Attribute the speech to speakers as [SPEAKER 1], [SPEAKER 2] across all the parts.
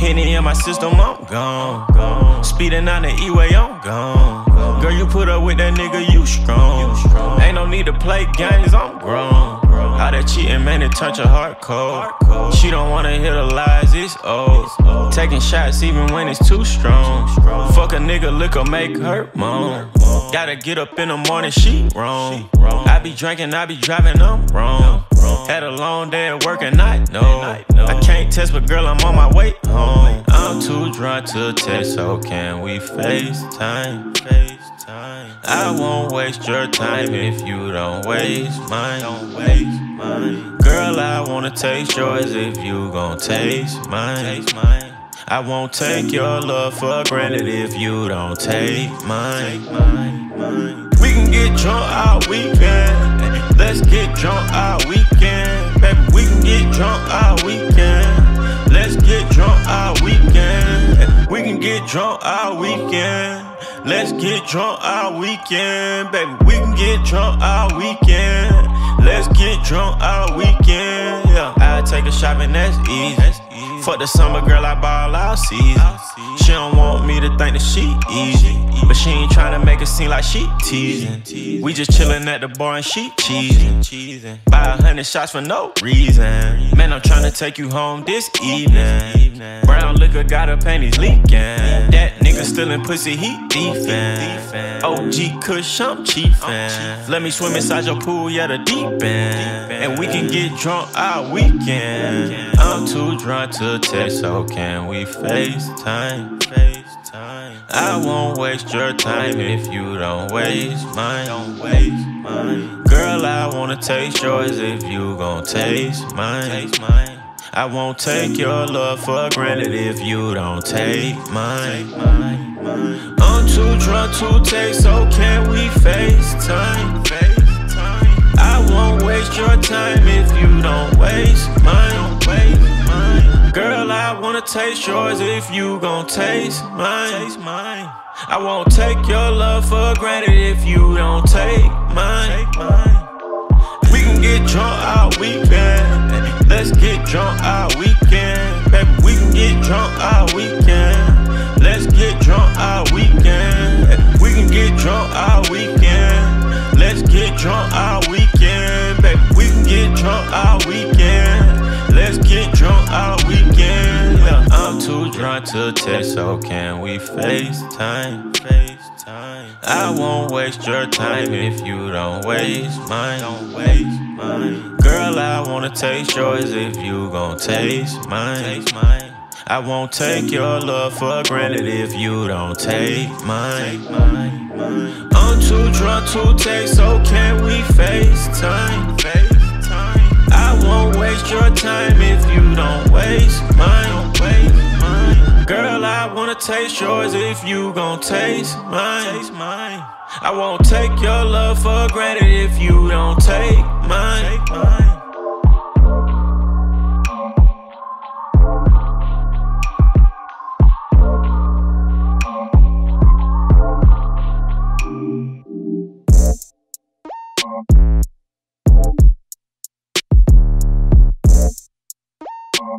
[SPEAKER 1] Henny in my system, I'm gone. gone. Speeding on the E-way, I'm gone. Girl, you put up with that nigga, you strong. Ain't no need to play games, I'm grown. How that cheating, man, it touch your heart cold. She don't wanna hear the lies, it's old. Taking shots even when it's too strong. Fuck a nigga, liquor make her moan. Gotta get up in the morning, she wrong. I be drinking, I be driving, I'm wrong. Had a long day at work and I know. I can't test, but girl, I'm on my way home. I'm too drunk to text, so can we FaceTime? I won't waste your time if you don't waste mine. Don't waste mine. Girl, I wanna taste yours if you gon' taste mine. I won't take your love for granted if you don't take mine. We can get drunk all weekend. Let's get drunk all weekend. Baby, we can get drunk all weekend. Let's get drunk all weekend. We can get drunk all weekend. Let's get drunk all weekend. Baby, we can get drunk all weekend. Let's get drunk all weekend. Yeah, I take a shopping, that's easy. Fuck the summer girl, I ball all season. She don't want me to think that she easy. But she ain't trying to make it seem like she teasing. We just chillin' at the bar and she cheesing. Buy a hundred shots for no reason. Man, I'm trying to take you home this evening. Brown liquor got her panties leaking. That nigga still in pussy, he defin'. OG Kush, I'm chiefin'. Let me swim inside your pool, yeah, the deep end. And we can get drunk all weekend. I'm too drunk to text, so can we FaceTime? FaceTime. I won't waste your time if you don't waste mine. Don't waste mine. Girl, I wanna taste yours if you gon' taste mine. Taste mine. I won't take your love for granted if you don't take mine. I'm too drunk to take, so can we FaceTime? I won't waste your time if you don't waste mine. Wanna taste yours if you gon' taste mine. I won't take your love for granted if you don't take mine. Take mine. We can get drunk all weekend. Drunk to text, so can we FaceTime? FaceTime. I won't waste your time if you don't waste mine. Don't waste mine. Girl, I wanna taste yours if you gon' taste mine. Taste mine. I won't take your love for granted if you don't take mine. I'm too drunk to take, so can we? FaceTime. I won't waste your time if you don't waste mine taste yours if you gon' taste mine. Taste mine. I won't take your love for granted if you don't take mine. Take mine.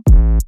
[SPEAKER 1] Thank